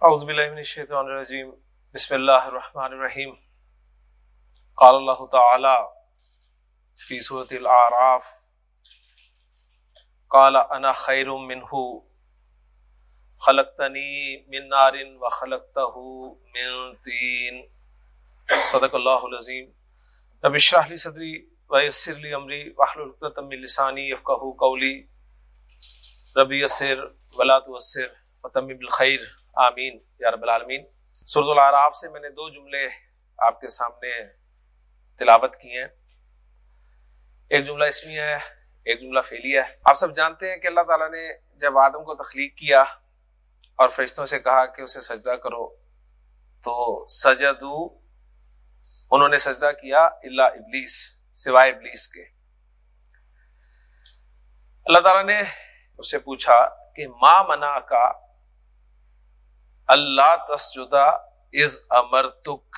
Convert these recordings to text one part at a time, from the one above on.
اعوذ باللہ من الشیطان الرجیم، بسم اللہ الرحمن الرحیم۔ قال اللہ تعالی فی سورة الاعراف قال انا خیر منہ، خلقتنی من نار و خلقتہ من تین۔ صدق اللہ العظیم۔ رب اشرح لی صدری ویسر لی امری واحلل عقدۃ من لسانی یفقهوا قولی۔ رب یسر ولا تؤثر وتمم بالخیر۔ آمین، یا رب العالمین۔ سورت العراف سے میں نے دو جملے آپ کے سامنے تلاوت کی ہیں۔ ایک جملہ اسمی ہے، ایک جملہ فیلی ہے۔ آپ سب جانتے ہیں کہ اللہ تعالیٰ نے جب آدم کو تخلیق کیا اور فرشتوں سے کہا کہ اسے سجدہ کرو، تو سجدو، انہوں نے سجدہ کیا اللہ ابلیس، سوائے ابلیس کے۔ اللہ تعالیٰ نے اسے پوچھا کہ ماں منا کا اللہ تسجدہ از امر تک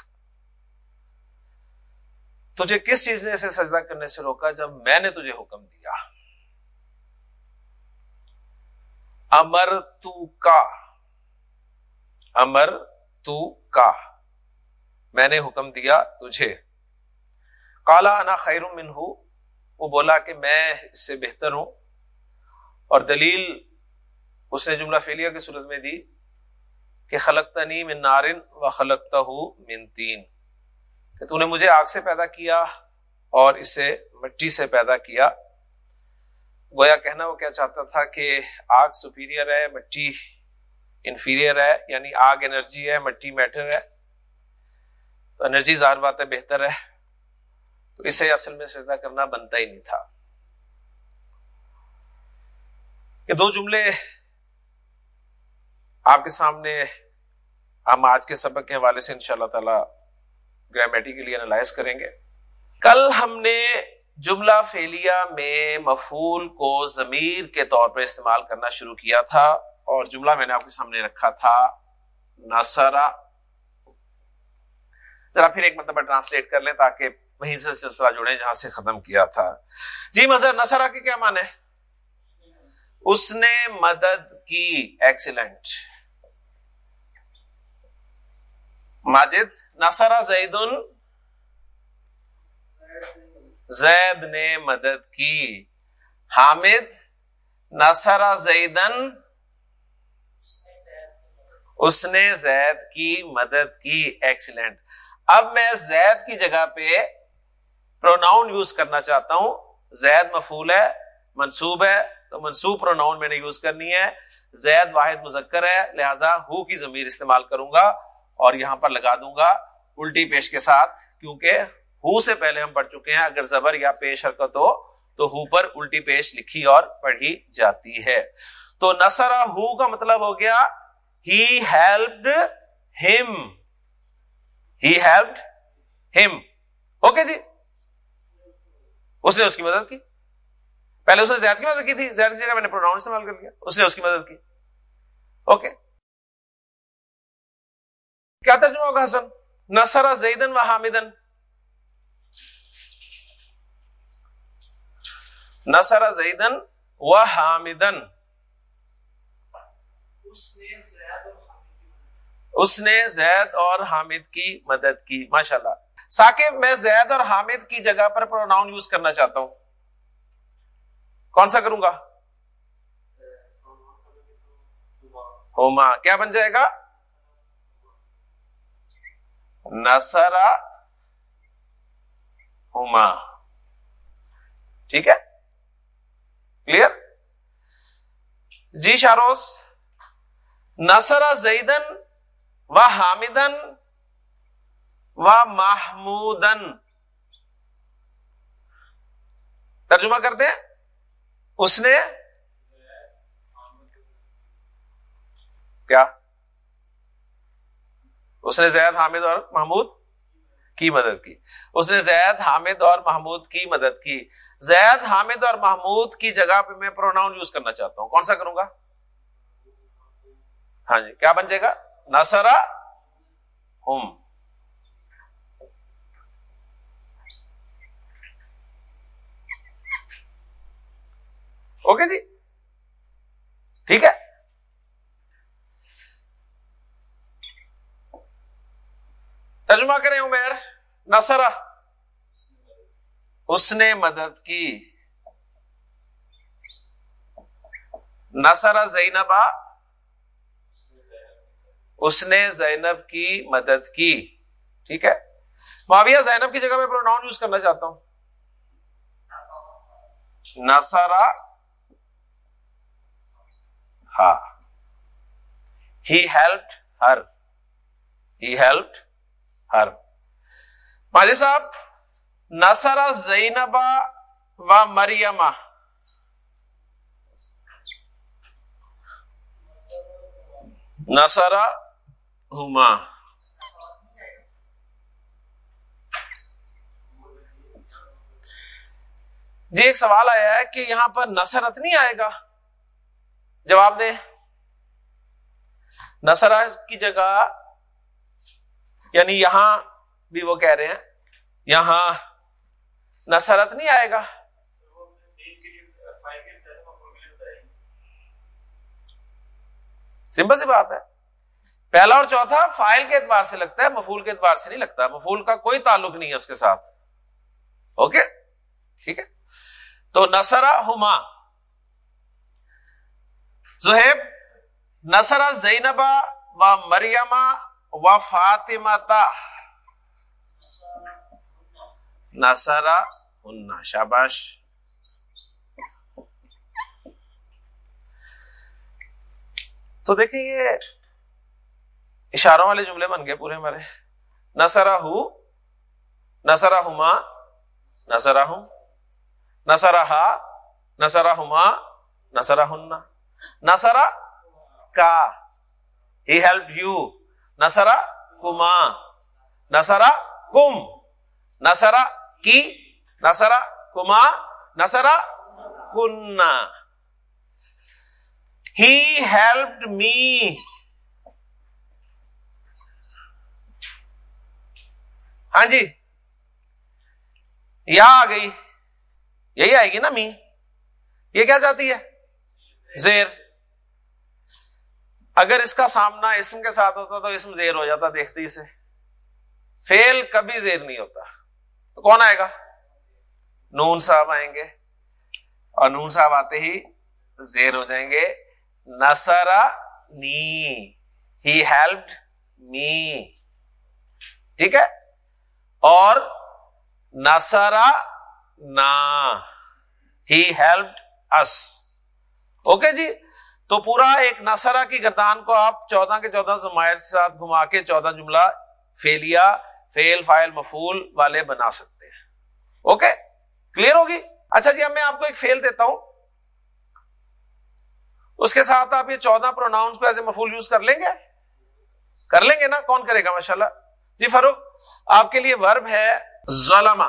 تجھے کس چیز نے اسے سجدہ کرنے سے روکا جب میں نے تجھے حکم دیا؟ امر تو کا امر تو کا میں نے حکم دیا تجھے۔ کالا انا خیر من ہوں وہ بولا کہ میں اس سے بہتر ہوں۔ اور دلیل اس نے جملہ فیلیا کی صورت میں دی۔ کہ خلقتنی من نارن و خلقتہ من تین۔ کہ تو نے مجھے آگ سے پیدا کیا اور اسے مٹی سے پیدا کیا۔ گویا کہنا وہ کیا چاہتا تھا کہ آگ سپیریئر ہے، مٹی انفیریئر ہے یعنی آگ انرجی ہے، مٹی میٹر ہے۔ تو انرجی ظاہر بات ہے، بہتر ہے۔ تو اسے اصل میں سجدہ کرنا بنتا ہی نہیں تھا۔ یہ دو جملے آپ کے سامنے ہم آج کے سبق کے حوالے سے ان شاء اللہ تعالی گرامیٹیکلی انالائز کریں گے۔ کل ہم نے جملہ فیلیا میں مفول کو ضمیر کے طور پر استعمال کرنا شروع کیا تھا اور جملہ میں نے آپ کے سامنے رکھا تھا نسرا ذرا پھر ایک مرتبہ ٹرانسلیٹ کر لیں تاکہ وہیں سے سلسلہ جڑے جہاں سے ختم کیا تھا۔ جی مظہر نسرا کی کیا مانے اس نے مدد کی۔ ایکسیلنٹ ماجد نصرہ زید زید نے مدد کی۔ حامد نصرہ زیدن، اس نے زید کی مدد کی۔ ایکسیلنٹ اب میں زید کی جگہ پہ پروناؤن یوز کرنا چاہتا ہوں۔ زید مفول ہے، منصوب ہے۔ تو منصوب پروناؤن میں نے یوز کرنی ہے۔ زید واحد مذکر ہے، لہذا ہو کی ضمیر استعمال کروں گا اور یہاں پر لگا دوں گا الٹی پیش کے ساتھ، کیونکہ ہو سے پہلے ہم پڑھ چکے ہیں۔ اگر زبر یا پیش حرکت ہو تو ہو پر الٹی پیش لکھی اور پڑھی جاتی ہے۔ تو نسرا ہو کا مطلب ہو گیا ہی ہیلپڈ ہم ہی ہیلپڈ ہم اوکے جی؟ اس نے اس کی مدد کی؟ پہلے اس نے زیاد کی مدد کی تھی زیاد کی جگہ میں نے پروناؤن استعمال کر لیا اس نے اس کی مدد کی۔ اوکے کیا ترجمہ ہوگا حسن؟ نسرا زیدن و حامدن۔ نسرا زیدن و حامدن۔ اس نے زید اور حامد کی مدد کی۔ ماشاء اللہ ساکب میں زید اور حامد کی جگہ پر پروناؤن یوز کرنا چاہتا ہوں۔ کون سا کروں گا؟ ہوما۔ کیا بن جائے گا؟ نسرا ہما ٹھیک ہے؟ کلیئر؟ جی شاروس نسرا زیدن و حامدن و محمودن۔ ترجمہ کرتے ہیں؟ اس نے کیا؟ اس نے زید، حامد اور محمود کی مدد کی۔ اس نے زید، حامد اور محمود کی مدد کی۔ زید، حامد اور محمود کی جگہ پہ میں پروناؤن یوز کرنا چاہتا ہوں۔ کون سا کروں گا؟ ہاں جی کیا بن جائے گا؟ نسرا ہم۔ اوکے جی؟ ٹھیک ہے۔ ترجمہ کریں عمیر۔ نصرہ۔ اس نے مدد کی۔ نصرہ زینبا۔ اس نے زینب کی مدد کی۔ ٹھیک ہے۔ معاویہ زینب کی جگہ میں پروناؤن یوز کرنا چاہتا ہوں۔ نسرا ہاں ہی ہیلپ ہر ہی ہیلپ ہر ماجد صاحب نسرا زینبا و مریما نسرا ہما جی ایک سوال آیا ہے کہ یہاں پر نصرت نہیں آئے گا جواب دیں۔ نصر کی جگہ یعنی یہاں بھی وہ کہہ رہے ہیں۔ یہاں نصرت نہیں آئے گا۔ سمپل سی بات ہے۔ پہلا اور چوتھا فائل کے اعتبار سے لگتا ہے مفول کے اعتبار سے نہیں لگتا۔ مفول کا کوئی تعلق نہیں ہے اس کے ساتھ۔ اوکے؟ ٹھیک ہے؟ تو نسرا ہما زہیب نسرا زینبا و مریما و فاطمہ نسرا ہننا شاباش۔ تو دیکھیں یہ اشاروں والے جملے بن گئے پورے ہمارے۔ نسرا ہو نسرا ہما نسرا ہوں نسرا ہا نسرا ہما نسرا ہننا نسرا کا ہی ہیلپ یو نسرا کما نسرا کم نسرا کی نسرا کما نسرا کننا ہی ہیلپ می ہاں جی. یا آ گئی. یہی آئے گی نا می. یہ کیا چاہتی ہے؟ زیر۔ اگر اس کا سامنا اسم کے ساتھ ہوتا تو اسم زیر ہو جاتا دیکھتی اسے فیل کبھی زیر نہیں ہوتا۔ تو کون آئے گا؟ نون صاحب آئیں گے۔ اور نون صاحب آتے ہی زیر ہو جائیں گے۔ نسرا نی۔ ہی ہیلپ می ٹھیک ہے؟ اور نسرا نا۔ ہی ہیلپ اس اوکے جی؟ تو پورا ایک نسرا کی گردان کو آپ چودہ کے چودہ زمائر کے ساتھ گھما کے چودہ جملہ فیلیا، فیل، فائل مفول والے بنا سکتے ہیں۔ اوکے؟ کلیئر ہوگی؟ اچھا جی اب میں آپ کو ایک فیل دیتا ہوں۔ اس کے ساتھ آپ یہ چودہ پروناؤنس کو ایز اے مفول یوز کر لیں گے؟ کر لیں گے نا؟ کون کرے گا ماشاء اللہ جی فاروق، آپ کے لیے ورب ہے ظلمہ۔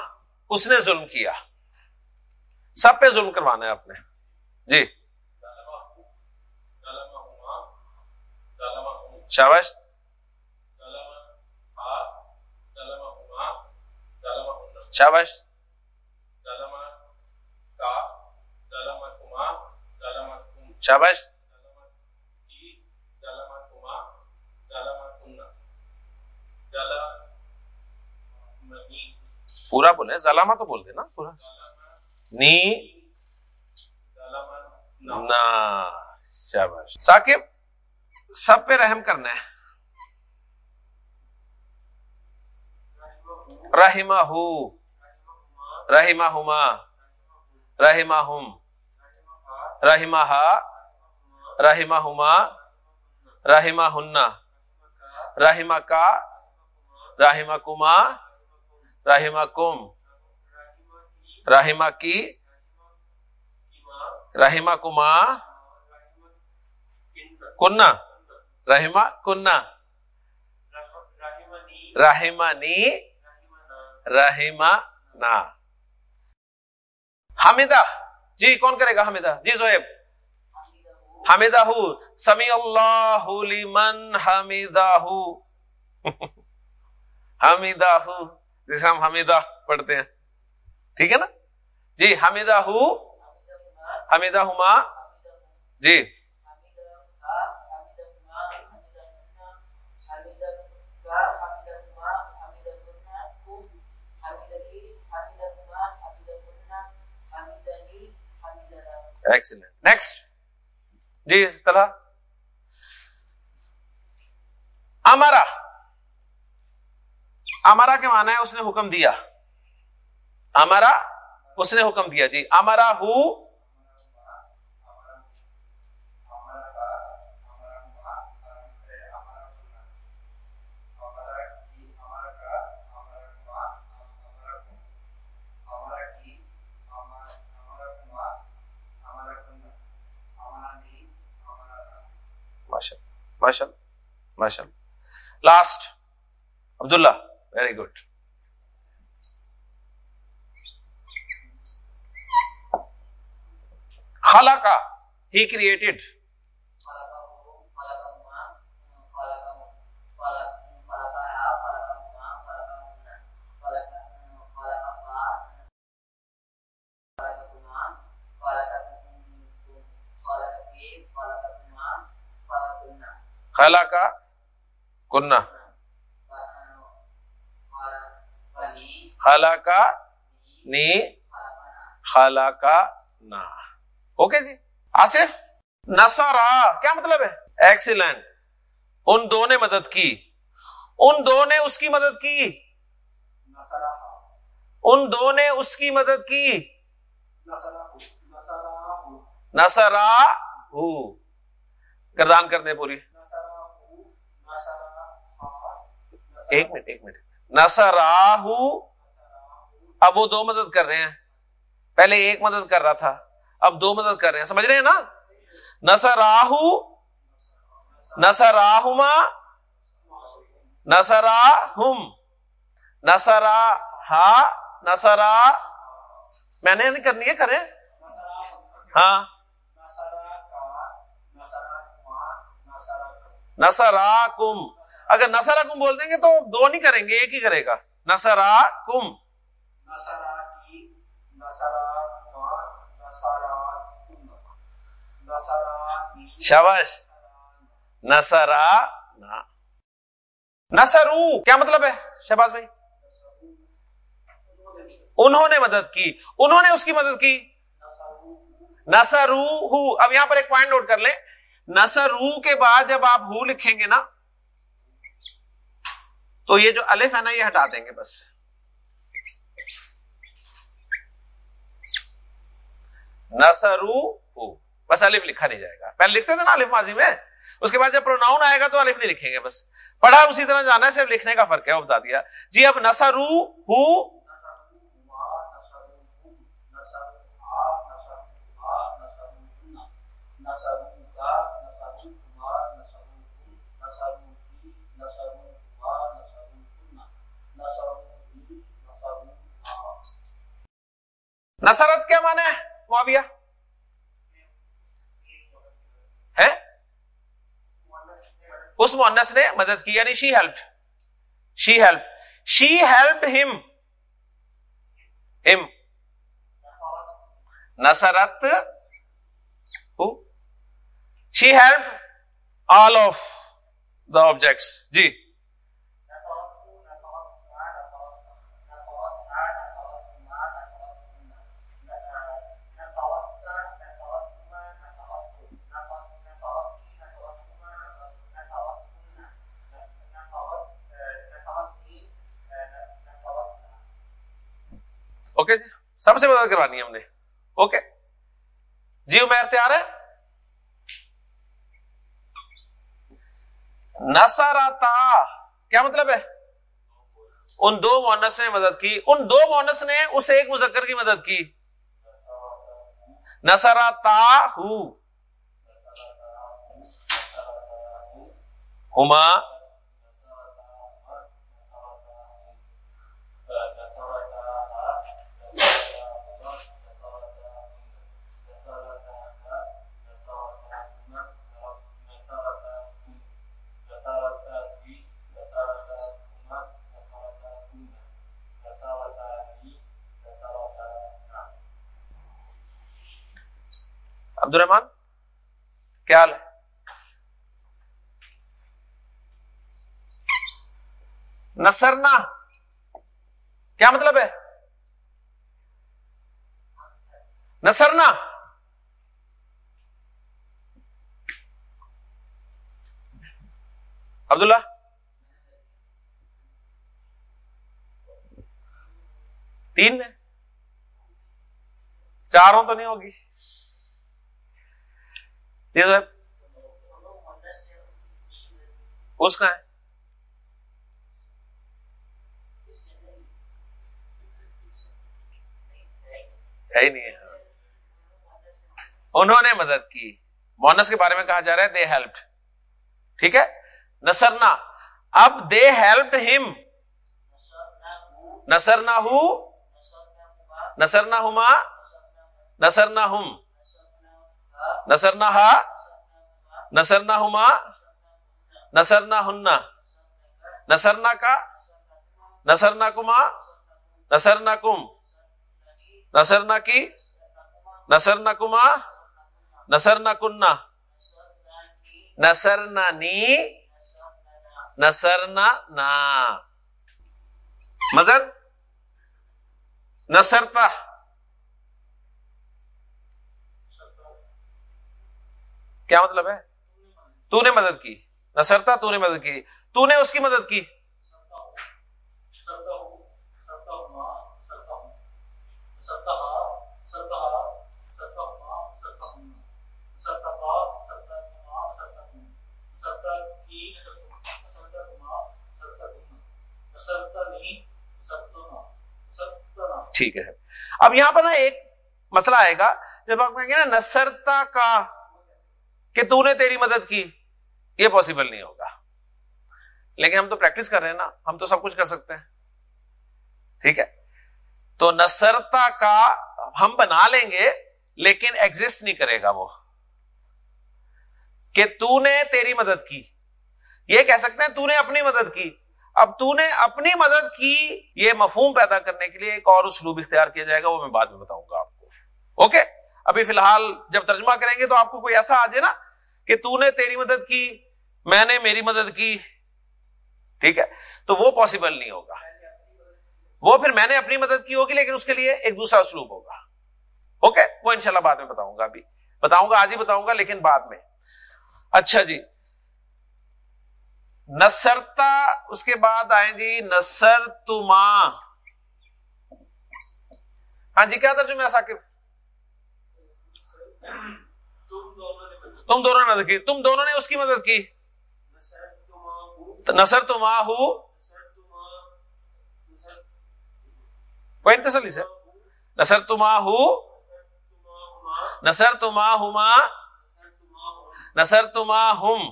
اس نے ظلم کیا۔ سب پہ ظلم کروانا ہے آپ نے۔ جی۔ شابش شابش شابش پورا بولے زلامہ تو بول دے نا پورا۔ نی۔ شاباش۔ ثاقب؟ سب پہ رحم کرنا ہے۔ رحمہ ہو رحمہ ہما رحمہ ہم رحمہ ہا رحمہ ہما رحمہ ہننا رحمہ کا رحمہ کما رحمہ کم رحمہ کی رحمہ کما کنہ رحمہ کنہ رحمہ نی رحمہ نا حمیدہ جی کون کرے گا حمیدہ جی زہیب حمیدہ سمی اللہ لمن حمیدہ ہو حمیدہ جسے ہم حمیدہ پڑھتے ہیں ٹھیک ہے نا جی حمیدہ حمیدہ ہما جی ایکسیلنٹ نیکسٹ جی طلحہ امرا امارا کے مانا ہے اس نے حکم دیا امارا اس نے حکم دیا جی امرا ہو ماشاء اللہ ماشاء اللہ۔ لاسٹ عبد اللہ ویری گڈ خلا کا ہی کریٹڈ خلا کا کنہ خلا کا نی خلا کا نا اوکے جی آصف نسرا کیا مطلب ہے؟ ایکسیلنٹ ان دو نے مدد کی۔ ان دو نے اس کی مدد کی۔ ان دو نے اس کی مدد کی۔ نسرا ہو۔ گردان کر دیں پوری۔ ایک منٹ ایک منٹ۔ نسراہ اب وہ دو مدد کر رہے ہیں۔ پہلے ایک مدد کر رہا تھا، اب دو مدد کر رہے ہیں۔ سمجھ رہے ہیں نا؟ نسراہ نسراہما نسرا ہم نسرا ہا نسرا میں نے نہیں کرنی ہے، کریں۔ ہاں۔ نسرا کم اگر نسرا کم بول دیں گے تو دو نہیں کریں گے ایک ہی کرے گا۔ نسرا کم۔ شبش نسرا نسرو کیا مطلب ہے؟ شہباز بھائی۔ انہوں نے مدد کی۔ انہوں نے اس کی مدد کی۔ نسرو اب یہاں پر ایک پوائنٹ نوٹ کر لیں۔ نسرو کے بعد جب آپ ہو لکھیں گے نا تو یہ جو الف ہے نا یہ ہٹا دیں گے بس نسرو بس الف لکھا نہیں جائے گا پہلے لکھتے تھے نا الف ماضی میں اس کے بعد جب پروناؤن آئے گا تو الف نہیں لکھیں گے بس پڑھا اسی طرح جانا ہے صرف لکھنے کا فرق ہے وہ بتا دیا جی اب نسرو ہو نصرت کیا مانا ہے؟ معاویہ۔ ہے اس مونس نے مدد کی یعنی she help she help she help ہم ہم Nusrat. She help all of the objects جی۔ سب سے مدد کروانی ہے ہم نے۔ اوکے؟ جی عمیر تیار ہے؟ نسراتا کیا مطلب ہے؟ ان دو مونس نے مدد کی۔ ان دو مونس نے اس ایک مذکر کی مدد کی۔ نسراتا ہما عبد الرحمان کیا حال ہے؟ نسرنا کیا مطلب ہے؟ نسرنا عبداللہ؟ تین چاروں تو نہیں ہوگی۔ جی صاحب اس کا ہے۔ ہی نہیں۔ ہے انہوں نے مدد کی۔ مونس کے بارے میں کہا جا رہا ہے دے ہیلپ ٹھیک ہے؟ نسرنا اب دے ہیلپ ہم نسر نہ ہو۔ نسر نہ ہوما ہم۔ نسر نہ ہا نسر نہ ہوما نسر نہ ہننا نسر نہ کا نسر نہ کما نسر نہ کم نسر نہ کی نسر نہ کما نسر نہ کننا نسر نہ نی نسر نہ نا مزر نسرتا کیا مطلب ہے؟ تو نے مدد کی۔ نسرتا تو نے مدد کی۔ تو نے اس کی مدد کی۔ ٹھیک ہے۔ اب یہاں پر نا ایک مسئلہ آئے گا۔ جب آپ کہیں گے نا نسرتا کا کہ تو نے تیری مدد کی، یہ پاسبل نہیں ہوگا۔ لیکن ہم تو پریکٹس کر رہے ہیں نا، ہم تو سب کچھ کر سکتے ہیں۔ ٹھیک ہے؟ تو نسرتا کا ہم بنا لیں گے، لیکن ایگزٹ نہیں کرے گا وہ۔ کہ تو نے تیری مدد کی۔ یہ کہہ سکتے ہیں تو نے اپنی مدد کی۔ اب تو نے اپنی مدد کی، یہ مفہوم پیدا کرنے کے لیے ایک اور اسلوب اختیار کیا جائے گا، وہ میں بعد میں بتاؤں گا آپ کو۔ اوکے ابھی فی الحال جب ترجمہ کریں گے تو آپ کو کوئی ایسا آ جائے نا کہ تو نے تیری مدد کی، میں نے میری مدد کی، ٹھیک ہے؟ تو وہ پاسبل نہیں ہوگا۔ وہ پھر میں نے اپنی مدد کی ہوگی، لیکن اس کے لیے ایک دوسرا اسلوب ہوگا۔ اوکے؟ وہ انشاءاللہ بعد میں بتاؤں گا ابھی۔ بتاؤں گا، آج ہی بتاؤں گا، لیکن بعد میں۔ اچھا جی۔ نسرتا اس کے بعد آئیں جی نسر تما ہاں جی کیا ترجمہ ثاقب تم دونوں نے مدد کی۔ تم دونوں نے اس کی مدد کی۔ نسر تما ہو۔ تسلی سے۔ نسر تما ہو۔ نصر نسر تما ہوما نسر تما ہم۔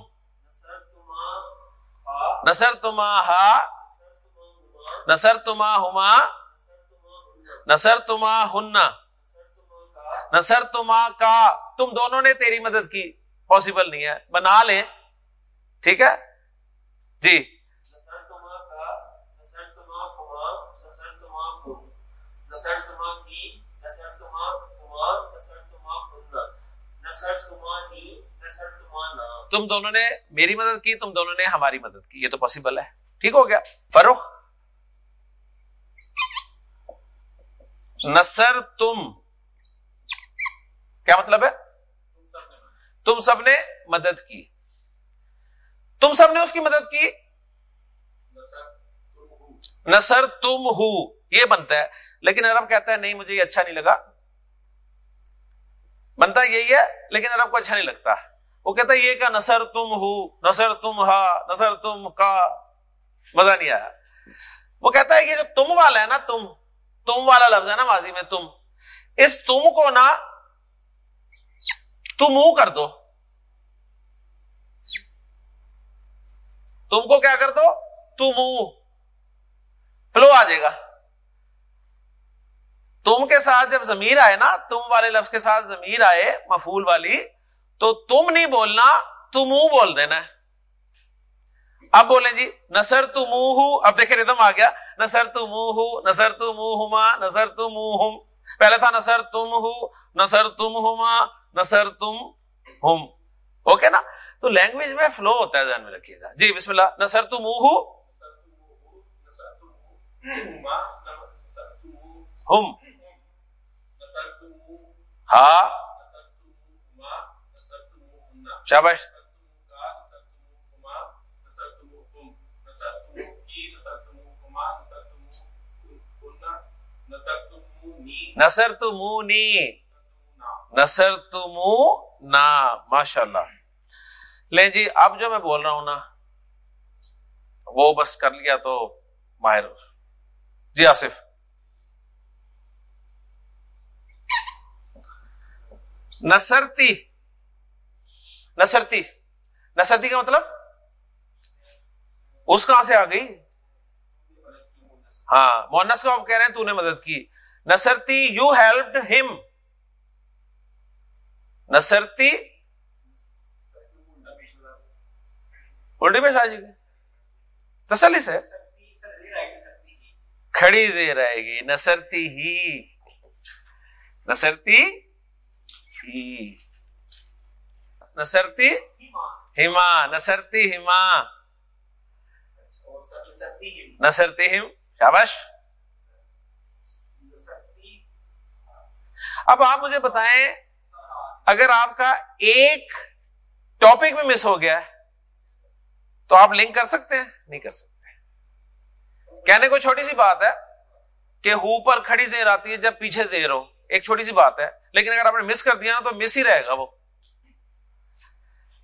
نسر تما ہا۔ نصر نسر تما ہوما نسر تما ہننا نسر تما کا تم دونوں نے تیری مدد کی۔ پاسبل نہیں ہے۔ بنا لیں۔ ٹھیک ہے؟ جی۔ تم دونوں نے میری مدد کی تم دونوں نے ہماری مدد کی۔ یہ تو پاسبل ہے۔ ٹھیک ہو گیا۔ فروخ نصر تم۔ کیا مطلب ہے؟ تم سب نے مدد کی۔ تم سب نے اس کی مدد کی۔ نصر تم ہو۔ یہ بنتا ہے۔ لیکن عرب کہتا ہے، نہیں، مجھے یہ اچھا نہیں لگا۔ بنتا یہی ہے، لیکن عرب کو اچھا نہیں لگتا۔ وہ کہتا ہے، یہ کا نصر تم ہو، نصر تم ہا، نصر تم کا۔ مزہ نہیں آیا۔ وہ کہتا ہے، یہ جو تم والا ہے نا، تم تم والا لفظ ہے نا ماضی میں، تم۔ اس تم کو نا تم کر دو۔ تم کو کیا کر دو؟ تم فلو آ جائے گا۔ تم کے ساتھ جب زمیر آئے نا، تم والے لفظ کے ساتھ زمیر آئے مفول والی، تو تم نہیں بولنا، تم بول دینا اب بولیں جی نسر تو منہ اب دیکھیں ردم آ گیا۔ نسر تو منہ نسر تو منہ نسر تو منہ پہلے تھا نسر تم ہو نسر تم ہوما نسر تم ہوم اوکے نا؟ تو لینگویج میں فلو ہوتا ہے، ذہن میں رکھیے گا۔ جی بسم اللہ۔ نسر تم ہو ہم۔ ہاں۔ شاباش۔ نسر تم نی نسر تمو نا ماشاء اللہ لے جی اب جو میں بول رہا ہوں نا، وہ بس کر لیا تو ماہر۔ جی آصف۔ نسرتی نسرتی نسرتی کا مطلب؟ اس کہاں سے آ گئی؟ ہاں مونس کو آپ کہہ رہے ہیں، تو نے مدد کی۔ نسرتی یو ہیلپ ہم نسرتی الٹی پیش آ جائے گی تسلی سے؟ کھڑی زیر آئے گی۔ نسرتی ہی۔ نسرتی ہی۔ نسرتی ہما۔ نسرتی ہما۔ نسرتی ہم۔ شابش اب آپ مجھے بتائیں اگر آپ کا ایک ٹاپک میں مس ہو گیا تو آپ لنک کر سکتے ہیں، نہیں کر سکتے۔ کہنے کو چھوٹی سی بات ہے کہ ہو پر کھڑی زیر آتی ہے جب پیچھے زیر ہو، ایک چھوٹی سی بات ہے۔ لیکن اگر آپ نے مس کر دیا نا، تو مس ہی رہے گا وہ۔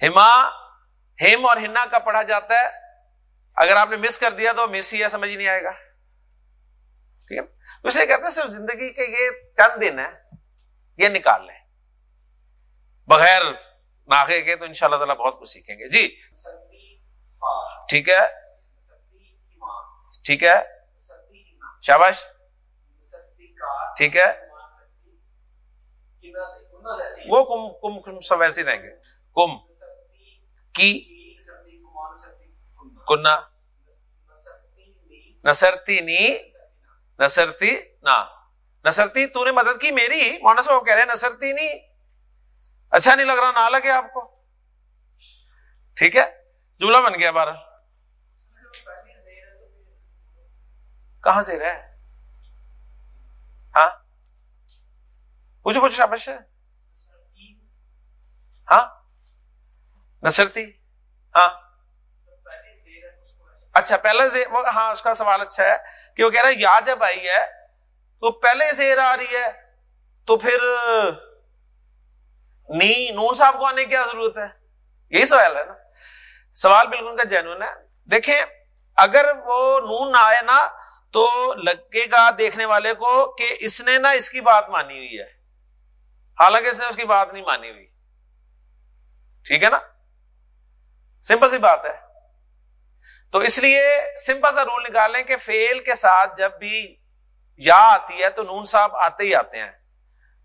ہما، ہم اور ہنا کا پڑھا جاتا ہے۔ اگر آپ نے مس کر دیا تو مس ہی ہے، سمجھ نہیں آئے گا۔ ٹھیک ہے؟ اسے کہتے ہیں صرف زندگی کے یہ چند دن ہے یہ نکال لیں۔ بغیر ناخے کے تو ان شاء اللہ تعالیٰ بہت کچھ سیکھیں گے۔ جی۔ ٹھیک ہے۔ ٹھیک ہے۔ شاباش۔ ٹھیک ہے۔ وہ کم کم کم سب ویسے رہیں گے۔ کم۔ کی۔ کنا نسرتی نی۔ نسرتی نا۔ نسرتی تو نے مدد کی میری؟ مونا صاحب کہہ رہے ہیں نسرتی نہیں اچھا نہیں لگ رہا، نہ لگے آپ کو۔ ٹھیک ہے؟ جملہ بن گیا بارہ۔ کہاں سے رہے ہاں؟ پوچھو پوچھو، شابش۔ ہے ہاں؟ نسرتی ہاں۔ اچھا پہلے سے ہاں اس کا سوال اچھا ہے کہ وہ کہہ رہا ہے یا جب آئی ہے تو پہلے سے آ رہی ہے تو پھر نی نور صاحب کو آنے کی کیا ضرورت ہے؟ یہی سوال ہے نا۔ سوال بالکل کا جینون ہے۔ دیکھیں، اگر وہ نون نہ آئے نا، تو لگے گا دیکھنے والے کو کہ اس نے نا اس کی بات مانی ہوئی ہے۔ حالانکہ اس نے اس کی بات نہیں مانی ہوئی۔ ٹھیک ہے نا؟ سمپل سی بات ہے۔ تو اس لیے سمپل سا رول نکالیں کہ فیل کے ساتھ جب بھی یا آتی ہے تو نون صاحب آتے ہی آتے ہیں۔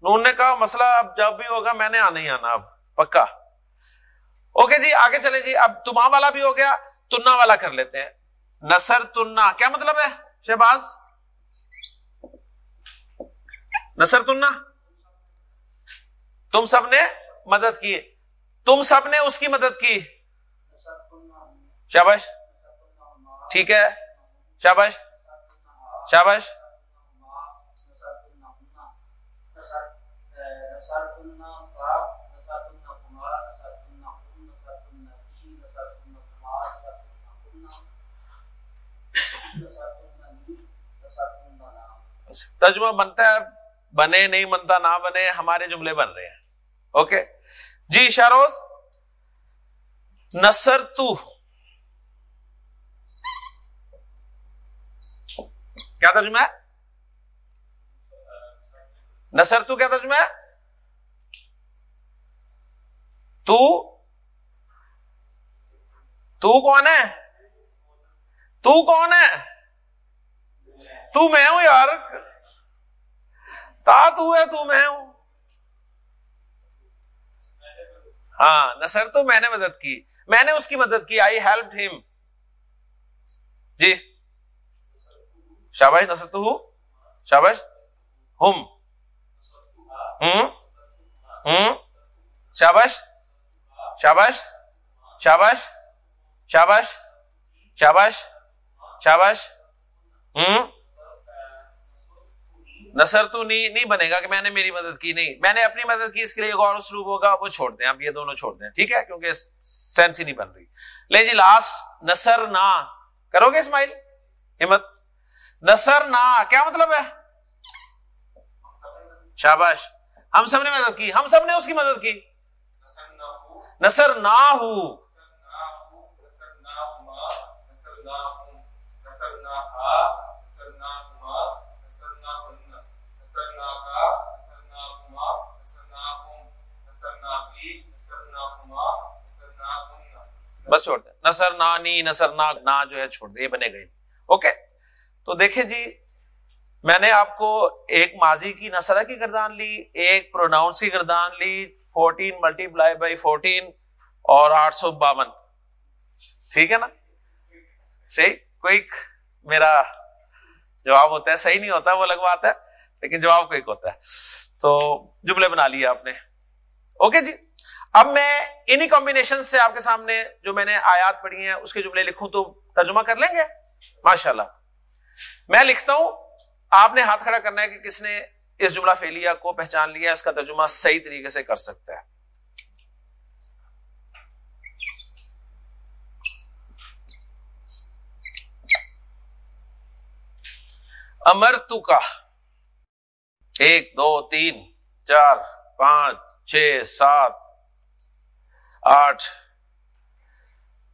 نون نے کہا، مسئلہ اب جب بھی ہوگا میں نے آنا ہی آنا اب، پکا۔ اوکے جی آگے چلے جی۔ اب تما والا بھی ہو گیا تنا والا کر لیتے ہیں۔ نسر تنا کیا مطلب ہے؟ شہباز؟ نسر تنا تم سب نے مدد کی۔ تم سب نے اس کی مدد کی۔ شابش ٹھیک ہے۔ شابش شابش اچھا، ترجمہ بنتا ہے، بنے نہیں بنتا، نہ بنے، ہمارے جملے بن رہے ہیں۔ اوکے؟ جی شاروز نسر تو کیا ترجمہ ہے؟ نسر تو کیا ترجمہ ہے؟ تو تو کون ہے؟ تو کون ہے؟ تو میں ہوں یار۔ تا تو ہے، تو میں ہوں۔ ہاں نسر تو میں نے مدد کی۔ میں نے اس کی مدد کی۔ آئی ہیلپ ہم جی۔ شاباش نسر تو ہوں۔ شاباش ہم۔ ہم۔ شاباش شاباش شاباش شاباش شاباش شاباش. ہوں؟ نصر تو نہیں نہیں بنے گا کہ میں نے میری مدد کی، نہیں. میں نے اپنی مدد کی، اس کے لیے اور اسلوب ہوگا، وہ چھوڑ دیں، اب یہ دونوں چھوڑ دیں، ٹھیک ہے؟ کیونکہ سینس ہی نہیں بن رہی. لے جی لاسٹ نصر نا. کرو گے اسماعیل؟ ہمت. نصر نا. کیا مطلب ہے؟ شاباش، ہم سب نے مدد کی، ہم سب نے اس کی مدد کی. نصر نہ ہو بس چھوڑ دیں نسر نانی نسر نا جو ہے چھوڑ دے، یہ بنے گئی اوکے؟ تو دیکھیں جی میں نے آپ کو ایک ماضی کی نسرہ کی گردان لی، ایک پروناؤنس کی گردان لی fourteen multiply by fourteen اور آٹھ سو باون۔ ٹھیک ہے نا؟ صحیح؟ کوئی میرا جواب ہوتا ہے، صحیح نہیں ہوتا، وہ الگ بات ہے، لیکن جواب کوئی ہوتا ہے۔ تو جملے بنا لیے آپ نے۔ اوکے جی؟ اب میں انہی کمبینیشن سے آپ کے سامنے جو میں نے آیات پڑھی ہیں، اس کے جملے لکھوں تو ترجمہ کر لیں گے؟ ماشاء اللہ میں لکھتا ہوں آپ نے ہاتھ کھڑا کرنا ہے کہ کس نے اس جملہ فیلیا کو پہچان لیا اس کا ترجمہ صحیح طریقے سے کر سکتا ہے۔ امرتو کا ایک، دو، تین، چار، پانچ، چھ، سات، آٹھ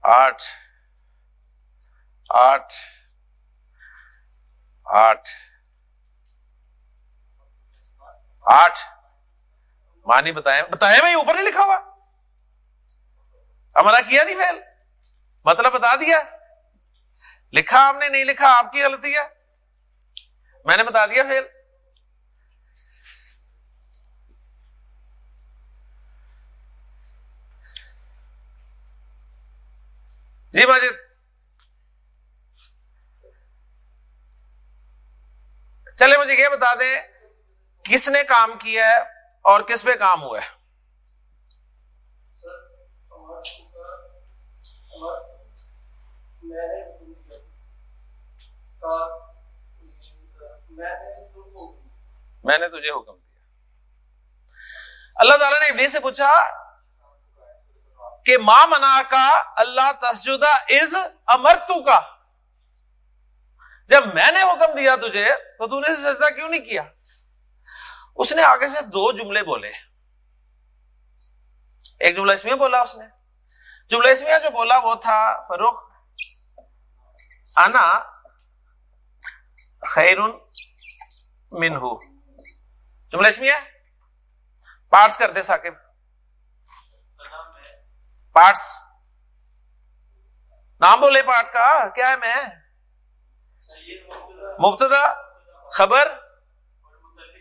آٹھ آٹھ آٹھ۔ آٹھ مانی بتائیں۔ بتائیں میں اوپر نہیں لکھا ہوا۔ ہمارا کیا نہیں فیل مطلب بتا دیا۔ لکھا آپ نے، نہیں لکھا آپ کی غلطی ہے۔ میں نے بتا دیا فیل جی ماجد۔ چلے مجھے یہ بتا دیں۔ کس نے کام کیا ہے اور کس پہ کام ہوا ہے؟ میں نے تجھے حکم دیا۔ اللہ تعالیٰ نے ابلی سے پوچھا کہ ماں منا کا اللہ تسجدہ از امرتو کا جب میں نے حکم دیا تجھے تو تو نے سجدہ کیوں نہیں کیا؟ اس نے آگے سے دو جملے بولے۔ ایک جملہ اسمیہ بولا اس نے۔ جملہ اسمیہ جو بولا وہ تھا فروخ انا خیر منہ جملہ اسمیہ پارٹس کر دے ثاقب۔ پارٹس نام بولے پارٹ کا، کیا ہے میں؟ مفتدا خبر،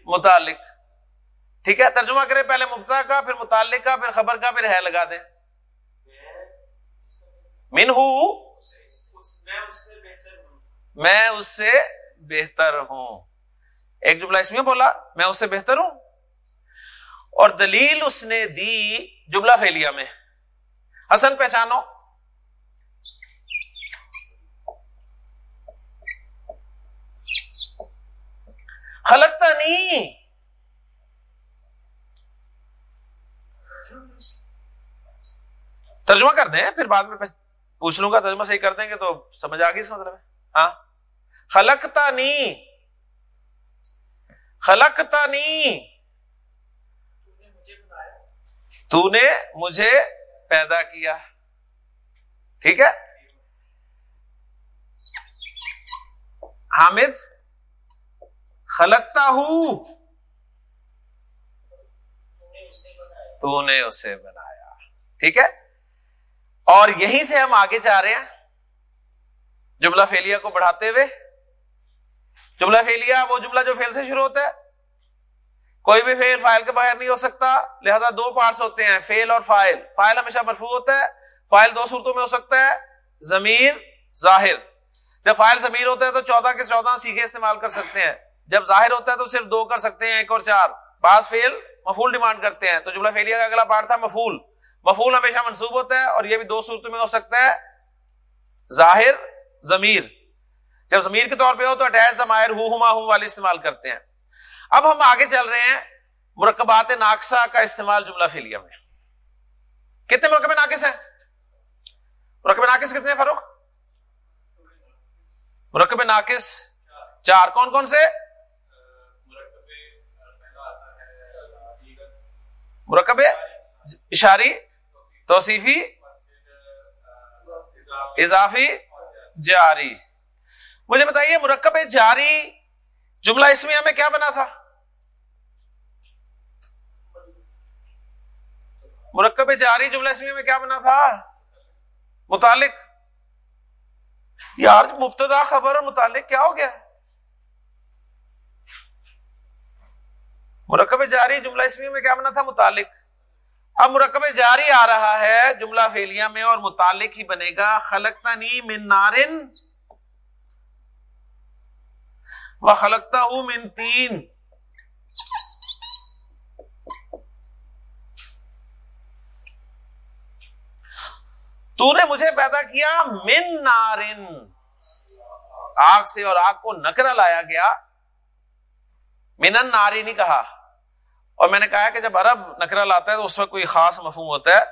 متعلق۔ ٹھیک ہے، ترجمہ کرے پہلے مفتا کا، پھر متعلق کا، پھر خبر کا، پھر ہے لگا دیں۔ من ہوں میں اس سے بہتر ہوں۔ ایک جملہ اس میں بولا، میں اس سے بہتر ہوں۔ اور دلیل اس نے دی جملہ فیلیا میں۔ حسن، پہچانو۔ خلقتا نہیں ترجمہ کر دیں پھر بعد میں پوچھ لوں گا، ترجمہ صحیح کر دیں گے تو سمجھ آ گئی اس مطلب ہاں؟ خلقتا نہیں خلقتا نہیں تو نے مجھے پیدا کیا۔ ٹھیک ہے؟ حامد خلقتا ہوں تو نے اسے بنایا۔ ٹھیک ہے؟ اور یہیں سے ہم آگے جا رہے ہیں جملہ فیلیا کو بڑھاتے ہوئے۔ جملہ فیلیا، وہ جملہ جو فیل سے شروع ہوتا ہے۔ کوئی بھی فیل فائل کے باہر نہیں ہو سکتا، لہذا دو پارٹس ہوتے ہیں، فیل اور فائل۔ فائل ہمیشہ مرفوع ہوتا ہے، فائل دو صورتوں میں ہو سکتا ہے، ضمیر، ظاہر۔ جب فائل ضمیر ہوتا ہے تو چودہ کے چودہ سیکھے استعمال کر سکتے ہیں۔ جب ظاہر ہوتا ہے تو صرف دو کر سکتے ہیں، ایک اور چار۔ بعض فیل مفول ڈیمانڈ کرتے ہیں۔ تو جملہ فیلیا کا اگلا پارٹ تھا مفول مفول ہمیشہ منسوب ہوتا ہے اور یہ بھی دو صورتوں میں ہو سکتا ہے۔ ظاہر، ضمیر۔ جب ضمیر کے طور پہ ہو تو اٹیچ ضمائر، ہو، ہما ہوں والی استعمال کرتے ہیں۔ اب ہم آگے چل رہے ہیں مرکبات ناقصہ کا استعمال جملہ فیلیا میں۔ کتنے مرکب ناقص ہیں؟ مرکب ناقص کتنے ہیں فروخ مرکب ناقص چار۔ کون کون سے؟ مرکب اشاری۔ توصیفی؟ اضافی جاری۔ مجھے بتائیے، مرکب جاری جملہ اسمیہ میں کیا بنا تھا؟ مرکب جاری جملہ اسمیہ میں کیا بنا تھا؟ متعلق۔ یار، مبتدا خبر اور متعلق کیا ہو گیا؟ مرکب جاری جملہ اسمیہ میں کیا بنا تھا؟ متعلق۔ اب مرکب جاری آ رہا ہے۔ جملہ فیلیا میں اور متعلق ہی بنے گا۔ خلقتا نی من نارن وہ خلقتا ہوں من تین۔ تو نے مجھے پیدا کیا من نارن۔ آگ سے اور آگ کو نکرا لایا گیا۔ منن ناری نہیں کہا۔ اور میں نے کہا کہ جب عرب نکرا لاتا ہے تو اس وقت کوئی خاص مفہوم ہوتا ہے،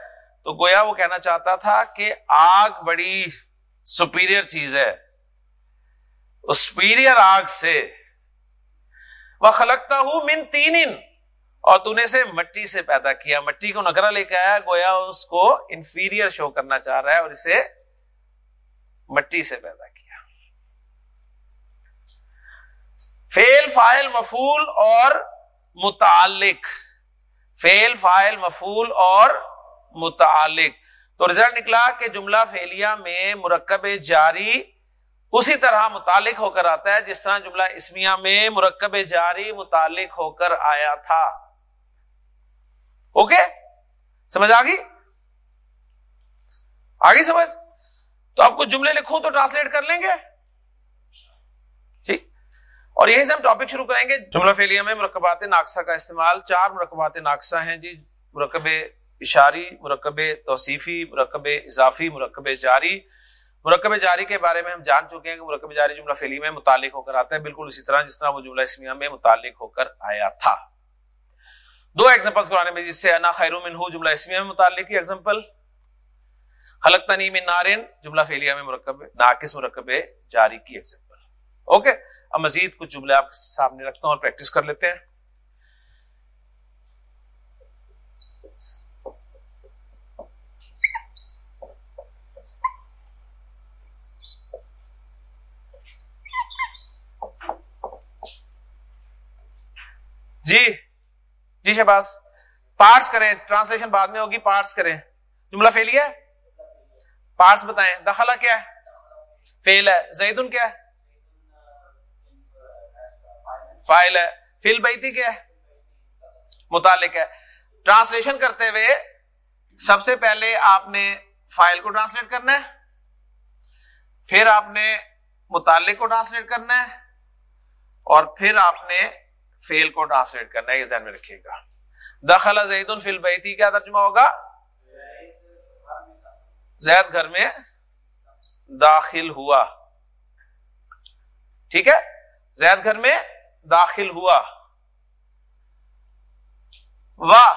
تو گویا وہ کہنا چاہتا تھا کہ آگ بڑی سپیریئر چیز ہے۔ سپیریئر آگ سے۔ وہ خلقتا ہوں من تین اور تو نے سے مٹی سے پیدا کیا۔ مٹی کو نکرا لے کے آیا، گویا اس کو انفیریئر شو کرنا چاہ رہا ہے اور اسے مٹی سے پیدا کیا۔ فیل فائل مفول اور متعلق فیل فائل مفول اور متعلق۔ تو رزلٹ نکلا کہ جملہ فیلیا میں مرکب جاری اسی طرح متعلق ہو کر آتا ہے، جس طرح جملہ اسمیا میں مرکب جاری متعلق ہو کر آیا تھا۔ اوکے؟ سمجھ آ گئی؟ آگے سمجھ؟ تو آپ کو جملے لکھوں تو ٹرانسلیٹ کر لیں گے؟ اور یہی سے ہم ٹاپک شروع کریں گے۔ جملہ فیلیا میں مرکبات ناقصہ کا استعمال، چار مرکبات ناقصہ ہیں جی۔ مرکب اشاری، مرکب توصیفی، مرکب اضافی، مرکب جاری۔ مرکب جاری کے بارے میں ہم جان چکے ہیں کہ مرکب جاری جملہ فیلی میں متعلق ہو کر آتا ہے۔ بالکل اسی طرح جس طرح وہ جملہ اسمیہ میں متعلق ہو کر آیا تھا۔ دو ایگزامپل قرآن میں جس سے، انا خیر من ہو جملہ اسمیہ میں متعلق کی ایگزامپل حلق تنی من نارن جملہ فیلیا میں مرکب، ناقص مرکب جاری کی ایگزامپل اوکے؟ اب مزید کچھ جملے آپ کے سامنے رکھتا ہوں اور پریکٹس کر لیتے ہیں۔ جی جی شہباز پارٹس کریں ٹرانسلیشن بعد میں ہوگی پارٹس کریں۔ جملہ فیل ہے؟ پارٹس بتائیں دخلا کیا ہے؟ فیل ہے۔ زیدن کیا ہے؟ فائل ہے۔ فل بیتی کیا ہے؟ متعلق ہے۔ ٹرانسلیشن کرتے ہوئے سب سے پہلے آپ نے فائل کو ٹرانسلیٹ کرنا ہے۔ پھر آپ نے متعلق کو ٹرانسلیٹ کرنا ہے۔ اور پھر آپ نے فیل کو ٹرانسلیٹ کرنا ہے، یہ ذہن میں رکھیے گا۔ دخل زید فل بیتی کیا ترجمہ ہوگا؟ زید گھر میں داخل ہوا۔ ٹھیک ہے؟ زید گھر میں داخل ہوا۔ واہ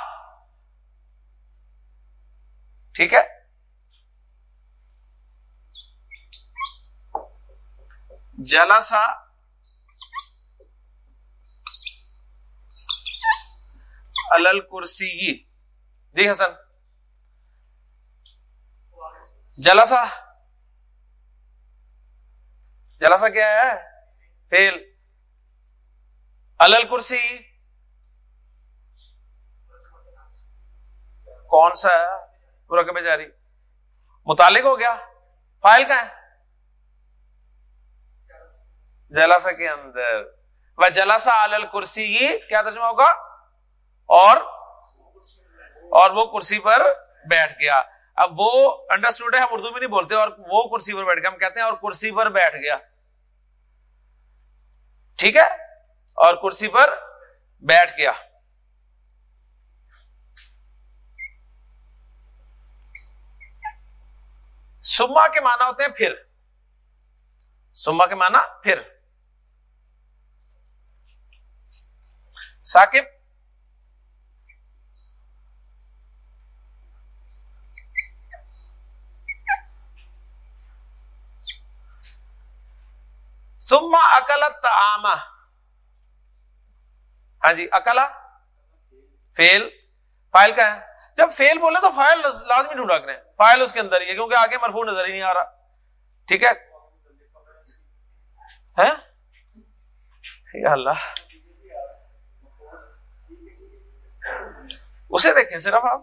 ٹھیک ہے؟ جلسا الل کرسی جی حسن۔ جلسا جلسا کیا ہے؟ فیل۔ الل کرسی۔ کون سا ہے؟ مرکب جاری؟ متعلق ہو گیا۔ فائل کا ہے؟ جلاسا کے اندر۔ وہ جلاسا الل کرسی کیا ترجمہ ہوگا؟ اور اور وہ کرسی پر بیٹھ گیا۔ اب وہ انڈرسٹوڈ ہے، ہم اردو میں نہیں بولتے، اور وہ کرسی پر بیٹھ گیا۔ ہم کہتے ہیں اور کرسی پر بیٹھ گیا۔ ٹھیک ہے؟ اور کرسی پر بیٹھ گیا۔ سما کے معنی ہوتے ہیں پھر۔ سما کے معنی پھر۔ ساکب سما اکلت آما ہاں جی اکلا فیل۔ فائل کا ہے۔ جب فیل بولے تو فائل لازمی ڈھونڈا کریں۔ فائل اس کے اندر ہی ہے، کیونکہ آگے مرفو نظر ہی نہیں آ رہا۔ ٹھیک ہے؟ ہاں؟ یا اللہ۔ اسے دیکھیں صرف آپ۔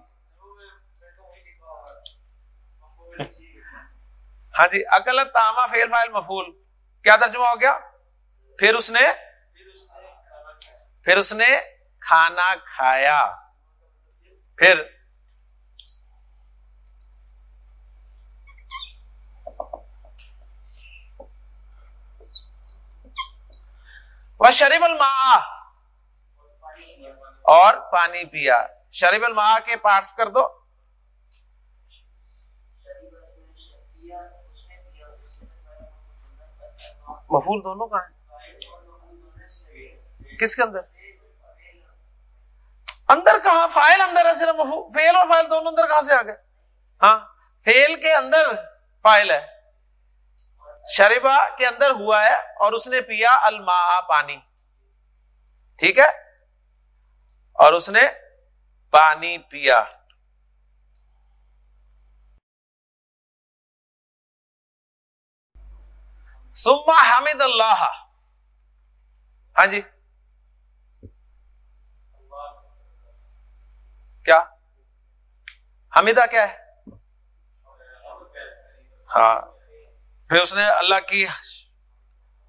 ہاں جی اکل تاما فیل فائل مفول کیا ترجمہ ہو گیا؟ پھر اس نے پھر اس نے کھانا کھایا۔ پھر وہ شریف الماء اور پانی پیا۔ شریف الماء کے پارٹس کر دو۔ مفول دونوں کا ہے کس کے اندر؟ اندر کہاں فائل اندر ہے صرف فیل اور فائل دونوں اندر کہاں سے آ گئے؟ ہاں فیل کے اندر فائل ہے۔ شریبا کے اندر ہوا ہے اور اس نے پیا الما پانی۔ ٹھیک ہے؟ اور اس نے پانی پیا۔ سما حامد اللہ۔ ہاں جی۔ کیا؟ حمیدہ کیا ہے؟ ہاں۔ پھر اس نے اللہ کی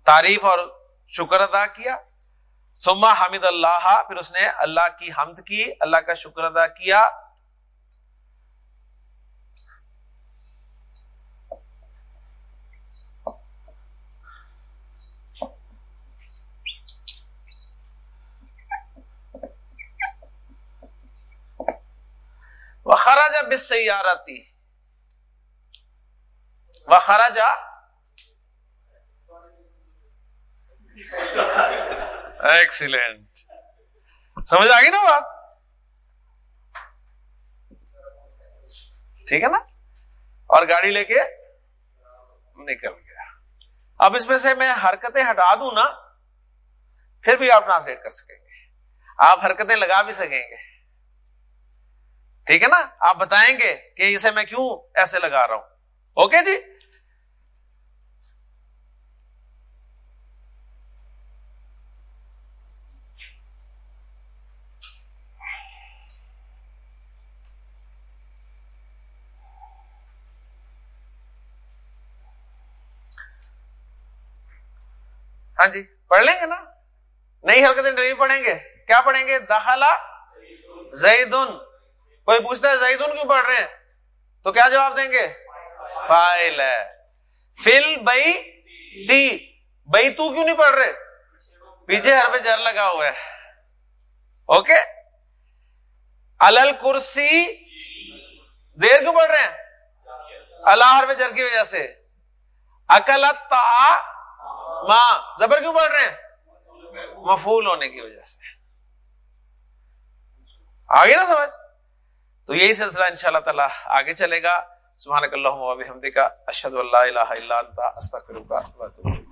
تعریف اور شکر ادا کیا۔ سما حامد اللہ۔ پھر اس نے اللہ کی حمد کی، اللہ کا شکر ادا کیا۔ خراجہ بس سیارتی وہ خراجہ ایکسیلینٹ سمجھ آ گئی نا بات؟ ٹھیک ہے نا؟ اور گاڑی لے کے نکل گیا۔ اب اس میں سے میں حرکتیں ہٹا دوں نا، پھر بھی آپ ٹرانسلیٹ کر سکیں گے۔ آپ حرکتیں لگا بھی سکیں گے۔ ٹھیک ہے نا؟ آپ بتائیں گے کہ اسے میں کیوں ایسے لگا رہا ہوں۔ اوکے جی؟ ہاں جی پڑھ لیں گے نا؟ نئی حرکتیں نہیں پڑھیں گے۔ کیا پڑھیں گے؟ دخلا زیدن۔ کوئی پوچھتا ہے زیدن کیوں پڑھ رہے ہیں؟ تو کیا جواب دیں گے؟ فائل ہے۔ فل بئی ٹی بئی تو کیوں نہیں پڑھ رہے؟ پیچھے ہر پہ جر لگا ہوا ہے۔ اوکے؟ الل کرسی۔ دیر کیوں پڑھ رہے ہیں؟ اللہ ہر پہ جر کی وجہ سے۔ اکلت ماں زبر کیوں پڑھ رہے ہیں؟ مفول ہونے کی وجہ سے۔ آگے نا سمجھ؟ تو یہی سلسلہ ان شاء اللہ تعالیٰ آگے چلے گا۔ سبحانک اللہ حمدی کا اشد اللہ الہ الا انت، استغفرک و اتوب